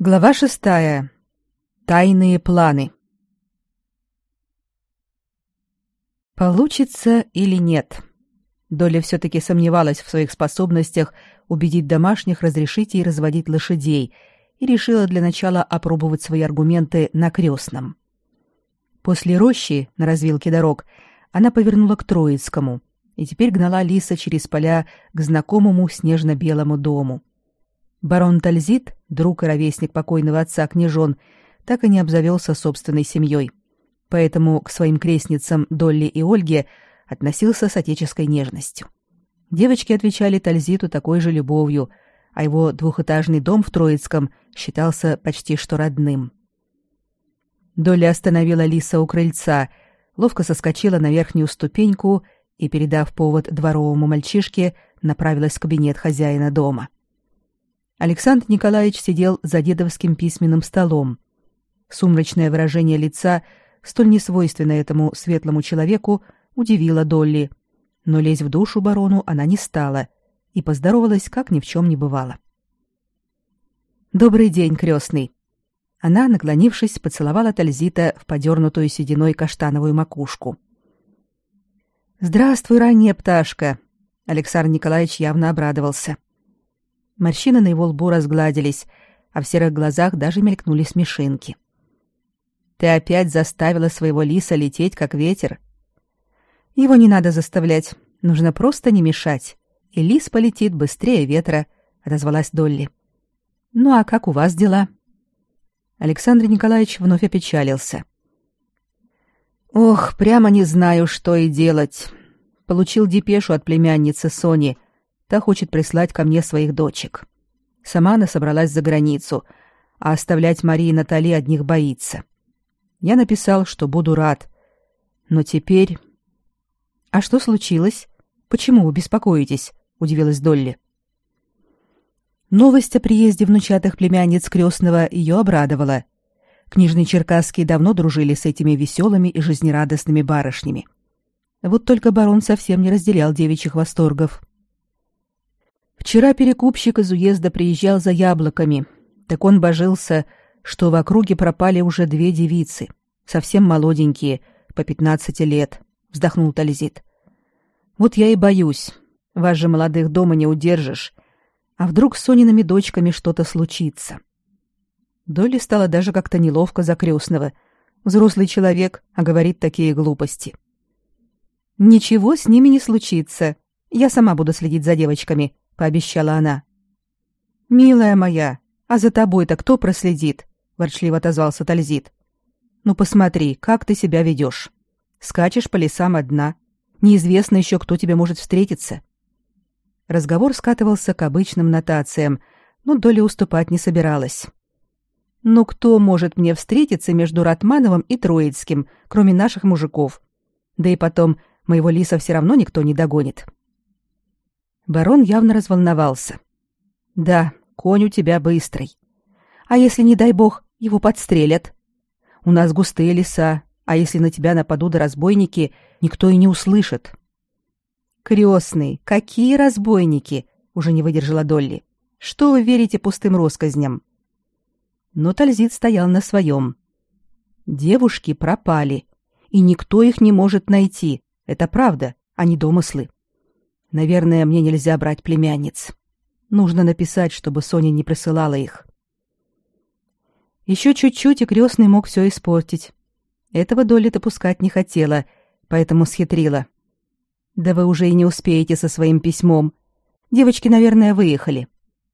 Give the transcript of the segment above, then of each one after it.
Глава шестая. Тайные планы. Получится или нет? Доля все-таки сомневалась в своих способностях убедить домашних разрешить ей разводить лошадей и решила для начала опробовать свои аргументы на крестном. После рощи на развилке дорог она повернула к Троицкому и теперь гнала Лиса через поля к знакомому снежно-белому дому. Барон Тальзит, друг и ровесник покойного отца княжон, так и не обзавелся собственной семьей. Поэтому к своим крестницам Долли и Ольге относился с отеческой нежностью. Девочки отвечали Тальзиту такой же любовью, а его двухэтажный дом в Троицком считался почти что родным. Долли остановила Лиса у крыльца, ловко соскочила на верхнюю ступеньку и, передав повод дворовому мальчишке, направилась в кабинет хозяина дома. Александр Николаевич сидел за дедовским письменным столом. Сумрачное выражение лица, столь несвойственное этому светлому человеку, удивило Долли, но лезть в душу барону она не стала и поздоровалась, как ни в чем не бывало. «Добрый день, крестный!» Она, наклонившись, поцеловала Тальзита в подернутую сединой каштановую макушку. «Здравствуй, ранняя пташка!» Александр Николаевич явно обрадовался. Морщины на его лбу разгладились, а в серых глазах даже мелькнули смешинки. «Ты опять заставила своего лиса лететь, как ветер?» «Его не надо заставлять, нужно просто не мешать, и лис полетит быстрее ветра», — отозвалась Долли. «Ну а как у вас дела?» Александр Николаевич вновь опечалился. «Ох, прямо не знаю, что и делать. Получил депешу от племянницы Сони, Та хочет прислать ко мне своих дочек. Сама она собралась за границу, а оставлять Марии и Натали одних боится. Я написал, что буду рад. Но теперь... А что случилось? Почему вы беспокоитесь? удивилась Долли. Новость о приезде внучатых племянниц крестного ее обрадовала. Книжные черкасские давно дружили с этими веселыми и жизнерадостными барышнями. Вот только барон совсем не разделял девичьих восторгов. Вчера перекупщик из уезда приезжал за яблоками. Так он божился, что в округе пропали уже две девицы, совсем молоденькие, по пятнадцати лет, вздохнул Тальзит. Вот я и боюсь. Вас же молодых дома не удержишь. А вдруг с Сониными дочками что-то случится? Долли стало даже как-то неловко за крестного. Взрослый человек, а говорит такие глупости. Ничего с ними не случится. Я сама буду следить за девочками, — пообещала она. «Милая моя, а за тобой-то кто проследит?» — ворчливо отозвался Тальзит. «Ну посмотри, как ты себя ведешь. Скачешь по лесам одна. Неизвестно еще, кто тебе может встретиться». Разговор скатывался к обычным нотациям, но Доля уступать не собиралась. «Ну кто может мне встретиться между Ратмановым и Троицким, кроме наших мужиков? Да и потом, моего лиса все равно никто не догонит». Барон явно разволновался. Да, конь у тебя быстрый. А если, не дай бог, его подстрелят? У нас густые леса, а если на тебя нападут разбойники, никто и не услышит. Крестный, какие разбойники? Уже не выдержала Долли. Что вы верите пустым россказням? Но Тальзит стоял на своем. Девушки пропали, и никто их не может найти. Это правда, а не домыслы. Наверное, мне нельзя брать племянниц. Нужно написать, чтобы Соня не присылала их. Еще чуть-чуть, и крестный мог все испортить. Этого Долли допускать не хотела, поэтому схитрила. Да вы уже и не успеете со своим письмом. Девочки, наверное, выехали.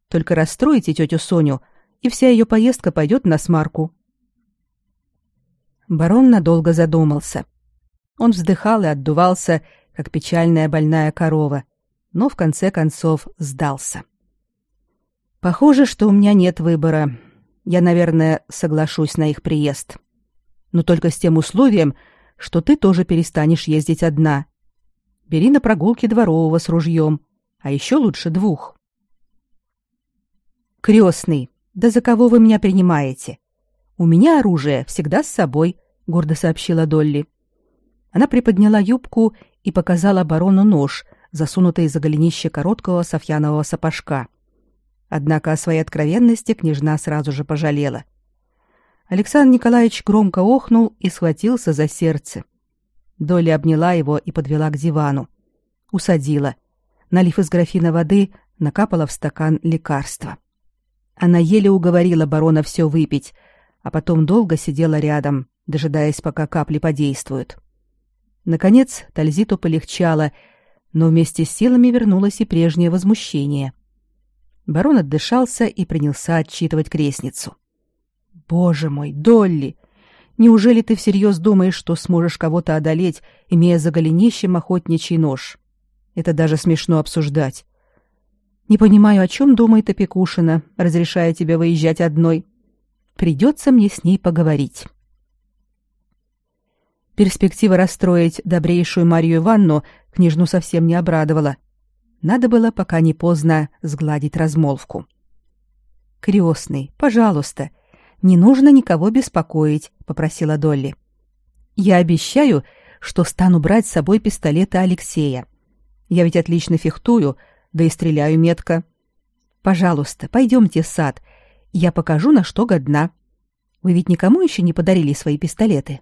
Только расстроите тетю Соню, и вся ее поездка пойдет на смарку. Барон надолго задумался. Он вздыхал и отдувался, как печальная больная корова, но в конце концов сдался. Похоже, что у меня нет выбора. Я, наверное, соглашусь на их приезд. Но только с тем условием, что ты тоже перестанешь ездить одна. Бери на прогулки дворового с ружьем, а еще лучше двух. Крестный, да за кого вы меня принимаете? У меня оружие всегда с собой, гордо сообщила Долли. Она приподняла юбку и показала барону нож — засунутый за голенище короткого софьянового сапожка. Однако о своей откровенности княжна сразу же пожалела. Александр Николаевич громко охнул и схватился за сердце. Доля обняла его и подвела к дивану. Усадила. Налив из графина воды, накапала в стакан лекарства. Она еле уговорила барона все выпить, а потом долго сидела рядом, дожидаясь, пока капли подействуют. Наконец, Тальзиту полегчало, но вместе с силами вернулось и прежнее возмущение. Барон отдышался и принялся отчитывать крестницу. Боже мой, Долли, неужели ты всерьез думаешь, что сможешь кого-то одолеть, имея за голенищем охотничий нож? Это даже смешно обсуждать. Не понимаю, о чем думает Опекушина, разрешая тебе выезжать одной. Придется мне с ней поговорить. Перспектива расстроить добрейшую Марию Ивановну княжну совсем не обрадовала. Надо было, пока не поздно, сгладить размолвку. «Крестный, пожалуйста, не нужно никого беспокоить, попросила Долли. Я обещаю, что стану брать с собой пистолеты Алексея. Я ведь отлично фехтую, да и стреляю метко. Пожалуйста, пойдемте в сад. Я покажу, на что годна. Вы ведь никому еще не подарили свои пистолеты.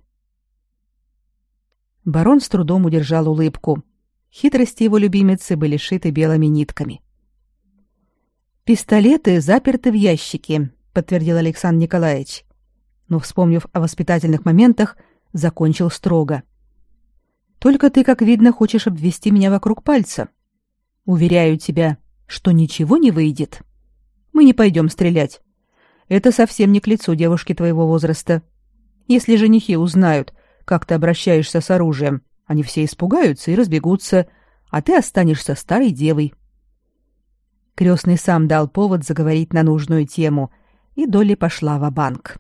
Барон с трудом удержал улыбку. Хитрости его любимицы были шиты белыми нитками. Пистолеты заперты в ящике, подтвердил Александр Николаевич. Но, вспомнив о воспитательных моментах, закончил строго. Только ты, как видно, хочешь обвести меня вокруг пальца. Уверяю тебя, что ничего не выйдет. Мы не пойдем стрелять. Это совсем не к лицу девушки твоего возраста. Если женихи узнают, как ты обращаешься с оружием, они все испугаются и разбегутся, а ты останешься старой девой. Крестный сам дал повод заговорить на нужную тему, и Долли пошла в банк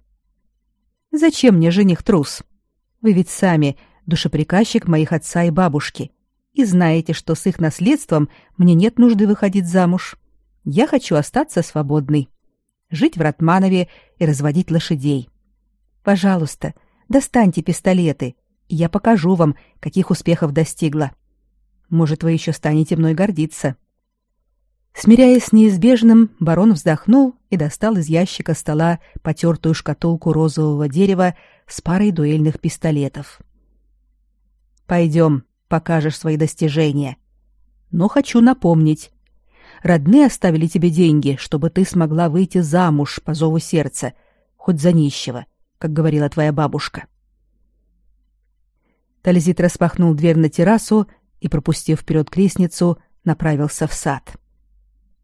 Зачем мне жених трус? Вы ведь сами душеприказчик моих отца и бабушки, и знаете, что с их наследством мне нет нужды выходить замуж. Я хочу остаться свободной, жить в Ратманове и разводить лошадей. Пожалуйста, достаньте пистолеты, я покажу вам, каких успехов достигла. Может, вы еще станете мной гордиться. Смиряясь с неизбежным, барон вздохнул и достал из ящика стола потертую шкатулку розового дерева с парой дуэльных пистолетов. «Пойдем, покажешь свои достижения. Но хочу напомнить. Родные оставили тебе деньги, чтобы ты смогла выйти замуж по зову сердца, хоть за нищего, как говорила твоя бабушка». Тализит распахнул дверь на террасу и, пропустив вперед крестницу, направился в сад. —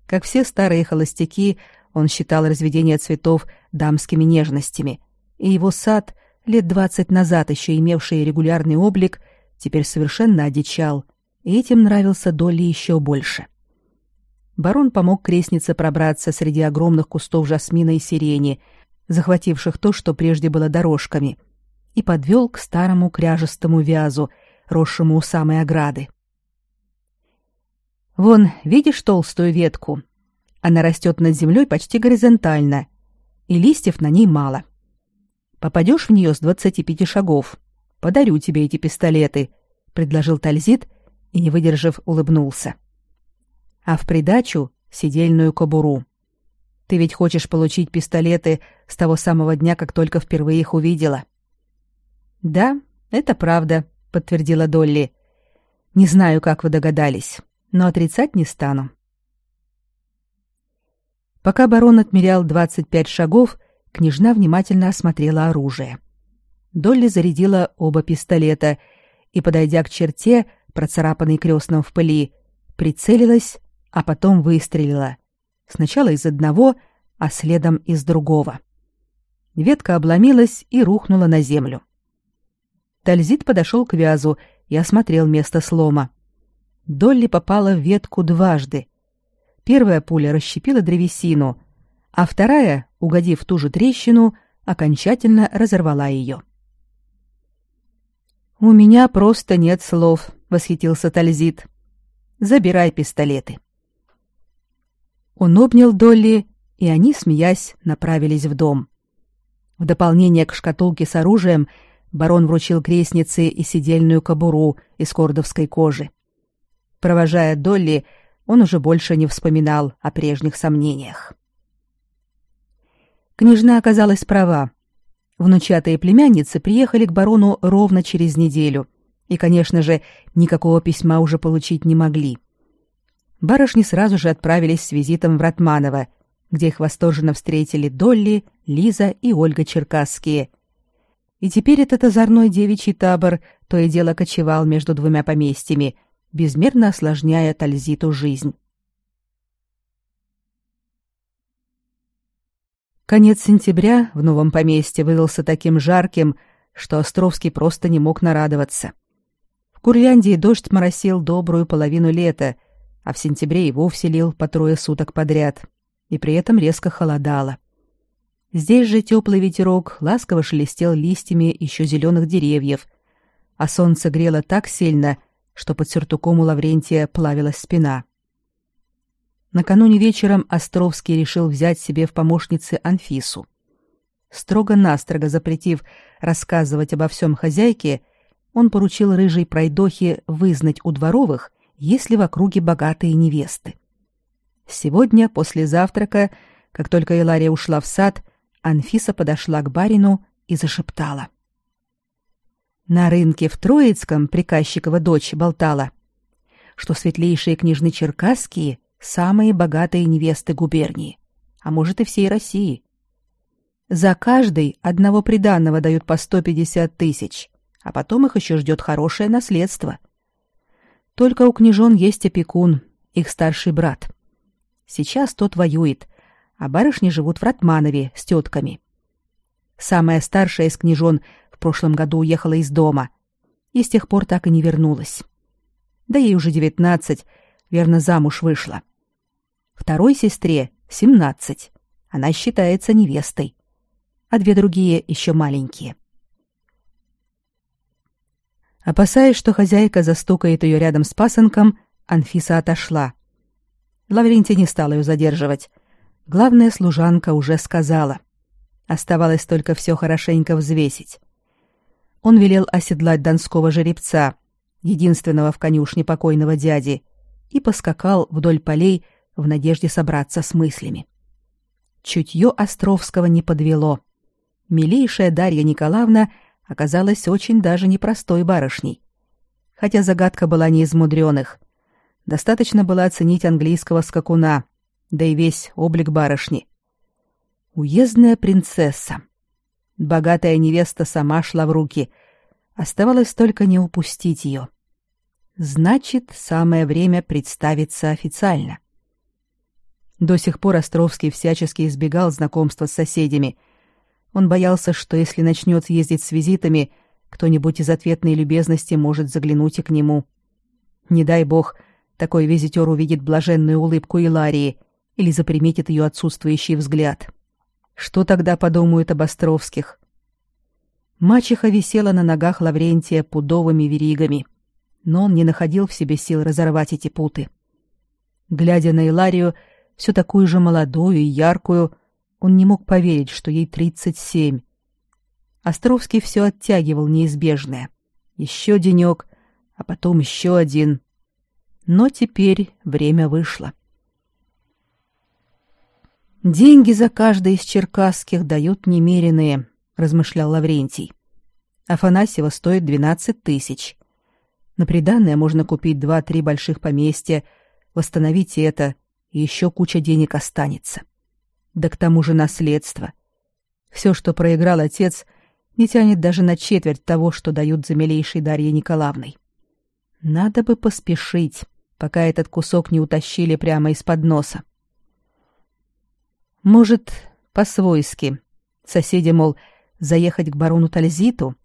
как все старые холостяки, он считал разведение цветов дамскими нежностями, и его сад, лет двадцать назад еще имевший регулярный облик, теперь совершенно одичал, и этим нравился Долли еще больше. Барон помог крестнице пробраться среди огромных кустов жасмина и сирени, захвативших то, что прежде было дорожками, и подвел к старому кряжестому вязу, росшему у самой ограды. Вон, видишь толстую ветку? Она растет над землей почти горизонтально, и листьев на ней мало. Попадешь в нее с двадцати пяти шагов. Подарю тебе эти пистолеты, предложил Тальзит и, не выдержав, улыбнулся. А в придачу сидельную кобуру. Ты ведь хочешь получить пистолеты с того самого дня, как только впервые их увидела. Да, это правда, подтвердила Долли. Не знаю, как вы догадались но отрицать не стану. Пока барон отмерял 25 шагов, княжна внимательно осмотрела оружие. Долли зарядила оба пистолета и, подойдя к черте, процарапанной крестным в пыли, прицелилась, а потом выстрелила. Сначала из одного, а следом из другого. Ветка обломилась и рухнула на землю. Тальзит подошел к вязу и осмотрел место слома. Долли попала в ветку дважды. Первая пуля расщепила древесину, а вторая, угодив в ту же трещину, окончательно разорвала ее. «У меня просто нет слов», — восхитился Тальзит. «Забирай пистолеты». Он обнял Долли, и они, смеясь, направились в дом. В дополнение к шкатулке с оружием барон вручил крестнице и сидельную кобуру из кордовской кожи. Провожая Долли, он уже больше не вспоминал о прежних сомнениях. Княжна оказалась права. Внучатые племянницы приехали к барону ровно через неделю, и, конечно же, никакого письма уже получить не могли. Барышни сразу же отправились с визитом в Ратманово, где их восторженно встретили Долли, Лиза и Ольга Черкасские. И теперь этот озорной девичий табор то и дело кочевал между двумя поместьями, безмерно осложняя Тальзиту жизнь. Конец сентября в новом поместье выдался таким жарким, что Островский просто не мог нарадоваться. В Курляндии дождь моросил добрую половину лета, а в сентябре и вовсе лил по трое суток подряд, и при этом резко холодало. Здесь же теплый ветерок ласково шелестел листьями еще зеленых деревьев, а солнце грело так сильно, что под сюртуком у Лаврентия плавилась спина. Накануне вечером Островский решил взять себе в помощницы Анфису. Строго-настрого запретив рассказывать обо всем хозяйке, он поручил рыжей пройдохе вызнать у дворовых, есть ли в округе богатые невесты. Сегодня, после завтрака, как только Илария ушла в сад, Анфиса подошла к барину и зашептала. На рынке в Троицком приказчикова дочь болтала, что светлейшие княжны черкасские самые богатые невесты губернии, а может и всей России. За каждый одного приданного дают по 150 тысяч, а потом их еще ждет хорошее наследство. Только у княжон есть опекун, их старший брат. Сейчас тот воюет, а барышни живут в Ратманове с тетками. Самая старшая из княжон в прошлом году уехала из дома и с тех пор так и не вернулась. Да ей уже девятнадцать, верно, замуж вышла. — Второй сестре 17. Она считается невестой. А две другие еще маленькие. Опасаясь, что хозяйка застукает ее рядом с пасынком, Анфиса отошла. Лаврентий не стал ее задерживать. Главная служанка уже сказала. Оставалось только все хорошенько взвесить. Он велел оседлать донского жеребца, единственного в конюшне покойного дяди, и поскакал вдоль полей, в надежде собраться с мыслями. Чутье Островского не подвело. Милейшая Дарья Николаевна оказалась очень даже непростой барышней. Хотя загадка была не из мудреных. Достаточно было оценить английского скакуна, да и весь облик барышни. Уездная принцесса. Богатая невеста сама шла в руки. Оставалось только не упустить ее. Значит, самое время представиться официально. До сих пор Островский всячески избегал знакомства с соседями. Он боялся, что если начнет ездить с визитами, кто-нибудь из ответной любезности может заглянуть и к нему. Не дай бог, такой визитер увидит блаженную улыбку Иларии или заприметит ее отсутствующий взгляд. Что тогда подумают об Островских? Мачеха висела на ногах Лаврентия пудовыми веригами, но он не находил в себе сил разорвать эти путы. Глядя на Иларию, все такую же молодую и яркую, он не мог поверить, что ей тридцать семь. Островский все оттягивал неизбежное. Еще денек, а потом еще один. Но теперь время вышло. «Деньги за каждый из черкасских дают немеренные», — размышлял Лаврентий. «Афанасьева стоит двенадцать тысяч. На приданное можно купить два-три больших поместья, восстановить это, и еще куча денег останется. Да к тому же наследство. Все, что проиграл отец, не тянет даже на четверть того, что дают за милейшей Дарье Николаевной. Надо бы поспешить, пока этот кусок не утащили прямо из-под носа. Может, по-свойски. Соседи, мол, заехать к барону Тальзиту?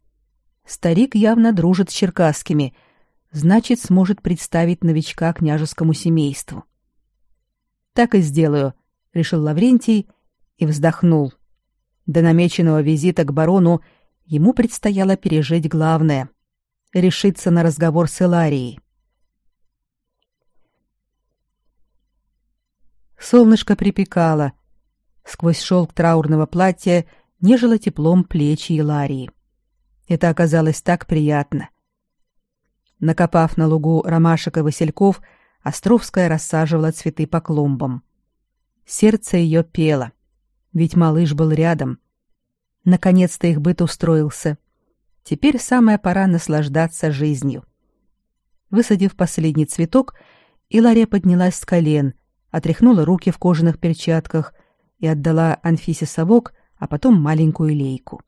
Старик явно дружит с черкасскими, значит, сможет представить новичка княжескому семейству. Так и сделаю, решил Лаврентий и вздохнул. До намеченного визита к барону ему предстояло пережить главное решиться на разговор с Иларией. Солнышко припекало. Сквозь шелк траурного платья нежило теплом плечи Иларии. Это оказалось так приятно. Накопав на лугу ромашек и васильков, Островская рассаживала цветы по клумбам. Сердце ее пело. Ведь малыш был рядом. Наконец-то их быт устроился. Теперь самая пора наслаждаться жизнью. Высадив последний цветок, Илария поднялась с колен, отряхнула руки в кожаных перчатках и отдала Анфисе совок, а потом маленькую лейку.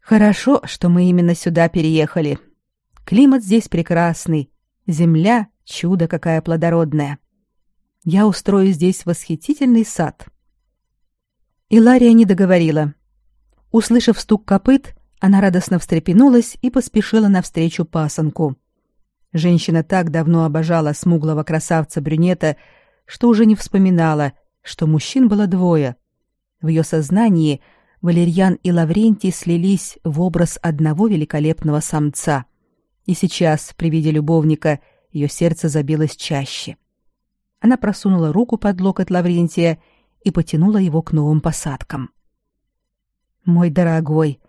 Хорошо, что мы именно сюда переехали. Климат здесь прекрасный, земля чудо какая плодородная. Я устрою здесь восхитительный сад. Илария не договорила. Услышав стук копыт, она радостно встрепенулась и поспешила навстречу пасынку. Женщина так давно обожала смуглого красавца-брюнета, что уже не вспоминала, что мужчин было двое. В ее сознании Валерьян и Лаврентий слились в образ одного великолепного самца. И сейчас, при виде любовника, ее сердце забилось чаще. Она просунула руку под локоть Лаврентия и потянула его к новым посадкам. «Мой дорогой,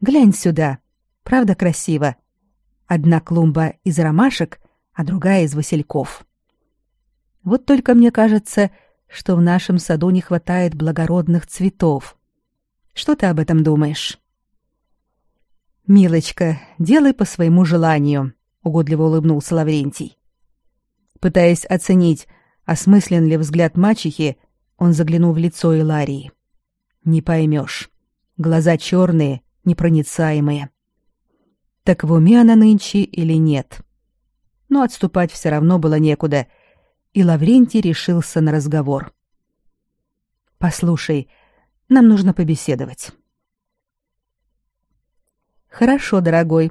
глянь сюда. Правда красиво? Одна клумба из ромашек, а другая из васильков. Вот только мне кажется, что в нашем саду не хватает благородных цветов. Что ты об этом думаешь? Милочка, делай по своему желанию, угодливо улыбнулся Лаврентий. Пытаясь оценить, осмыслен ли взгляд мачехи, он заглянул в лицо Иларии. Не поймешь. Глаза черные, непроницаемые. Так в уме она нынче или нет? Но отступать все равно было некуда, и Лаврентий решился на разговор. «Послушай, нам нужно побеседовать. Хорошо, дорогой.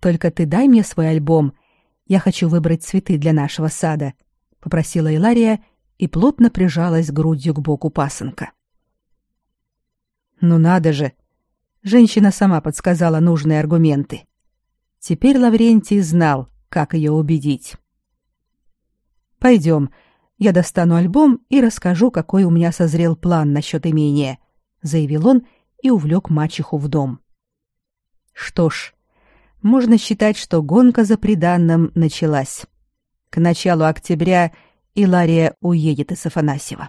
Только ты дай мне свой альбом. Я хочу выбрать цветы для нашего сада, попросила Илария и плотно прижалась грудью к боку пасынка. Ну надо же. Женщина сама подсказала нужные аргументы. Теперь Лаврентий знал, как ее убедить. Пойдем, я достану альбом и расскажу, какой у меня созрел план насчет имения заявил он и увлек мачеху в дом. Что ж, можно считать, что гонка за приданным началась. К началу октября Илария уедет из Афанасьева.